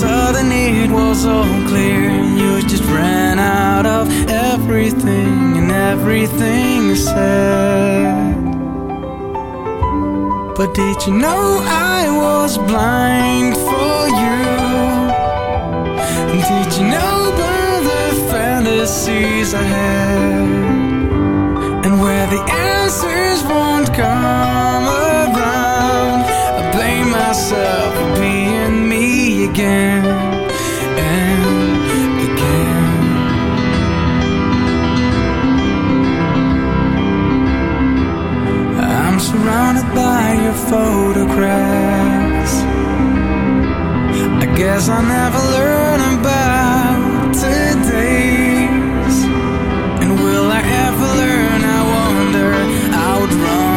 All of a sudden it was all clear. You just ran out of everything and everything you said. But did you know I was blind for you? Did you know about the fantasies I had? And where the answers won't come photographs I guess I'll never learn about today's and will I ever learn? I wonder. I would run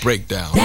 breakdown.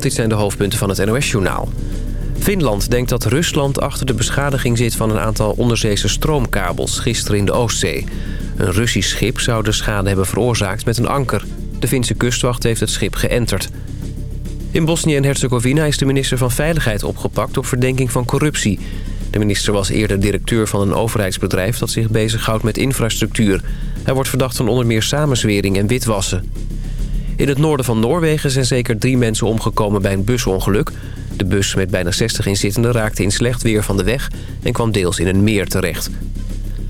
Dit zijn de hoofdpunten van het NOS-journaal. Finland denkt dat Rusland achter de beschadiging zit van een aantal onderzeese stroomkabels gisteren in de Oostzee. Een Russisch schip zou de schade hebben veroorzaakt met een anker. De Finse kustwacht heeft het schip geënterd. In Bosnië en Herzegovina is de minister van Veiligheid opgepakt op verdenking van corruptie. De minister was eerder directeur van een overheidsbedrijf dat zich bezighoudt met infrastructuur. Hij wordt verdacht van onder meer samenzwering en witwassen. In het noorden van Noorwegen zijn zeker drie mensen omgekomen bij een busongeluk. De bus met bijna 60 inzittenden raakte in slecht weer van de weg en kwam deels in een meer terecht.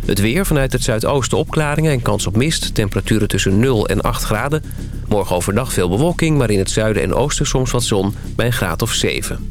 Het weer vanuit het zuidoosten opklaringen en kans op mist. Temperaturen tussen 0 en 8 graden. Morgen overdag veel bewolking, maar in het zuiden en oosten soms wat zon bij een graad of 7.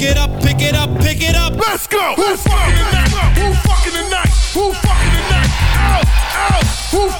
pick it up, pick it up, pick it up. Let's go. Who fucking tonight? Who fucking tonight? Who fucking tonight? Out, out. Who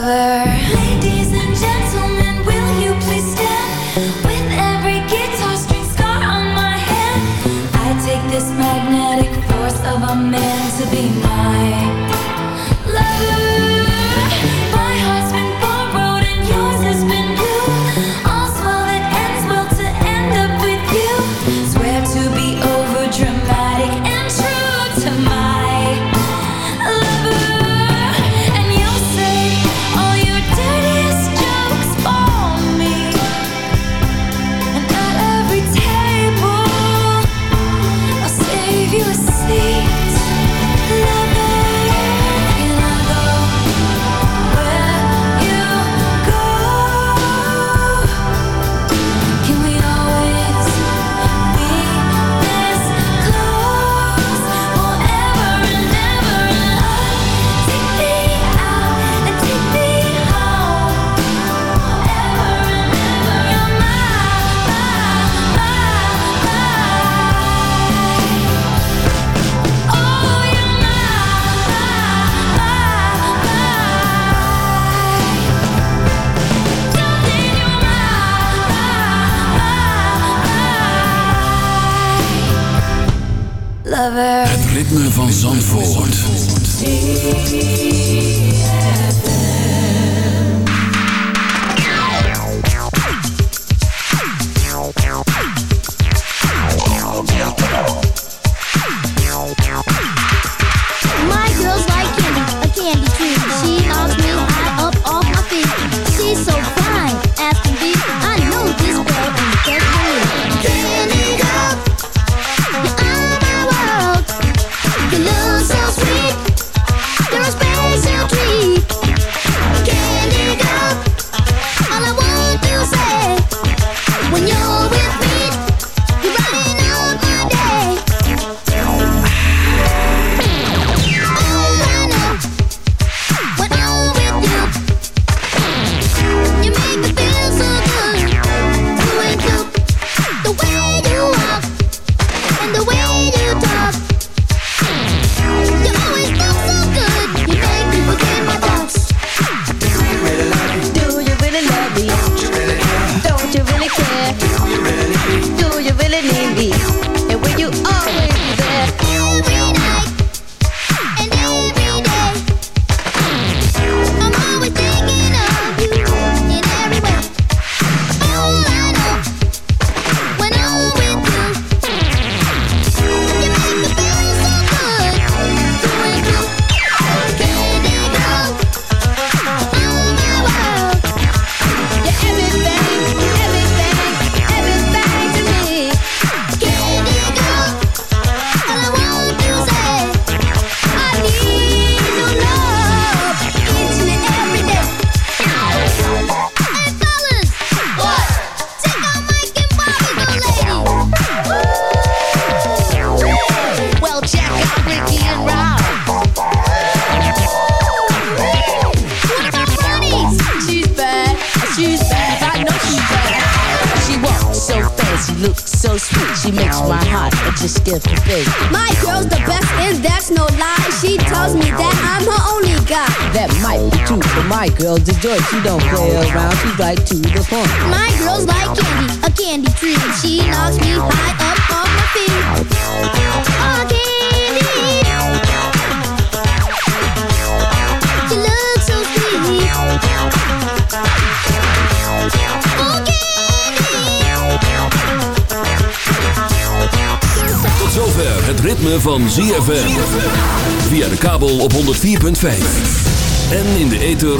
lover.